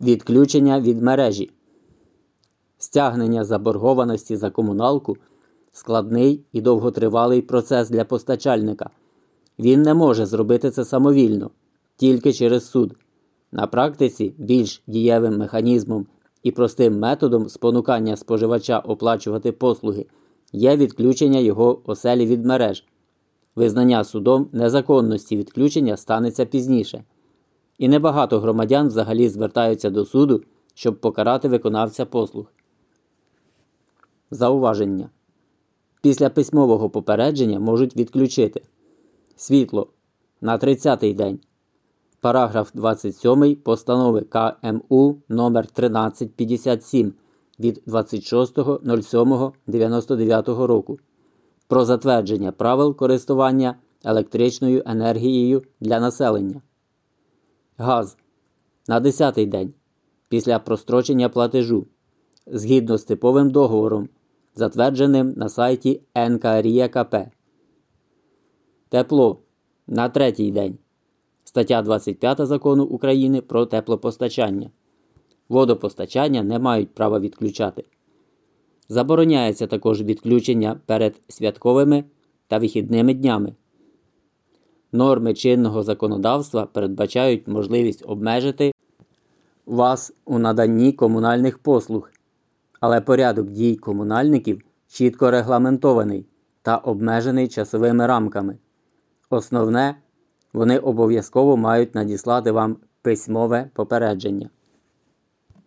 Відключення від мережі. Стягнення заборгованості за комуналку складний і довготривалий процес для постачальника. Він не може зробити це самовільно, тільки через суд. На практиці більш дієвим механізмом і простим методом спонукання споживача оплачувати послуги є відключення його оселі від мереж. Визнання судом незаконності відключення станеться пізніше. І небагато громадян взагалі звертаються до суду, щоб покарати виконавця послуг. Зауваження. Після письмового попередження можуть відключити світло на 30-й день. Параграф 27 постанови КМУ номер 1357 від 26.07.99 року про затвердження правил користування електричною енергією для населення. Газ на 10-й день після прострочення платежу згідно з типовим договором, затвердженим на сайті НКРІКП. Тепло на третій день. Стаття 25 закону України про теплопостачання. Водопостачання не мають права відключати. Забороняється також відключення перед святковими та вихідними днями. Норми чинного законодавства передбачають можливість обмежити вас у наданні комунальних послуг, але порядок дій комунальників чітко регламентований та обмежений часовими рамками. Основне, вони обов'язково мають надіслати вам письмове попередження.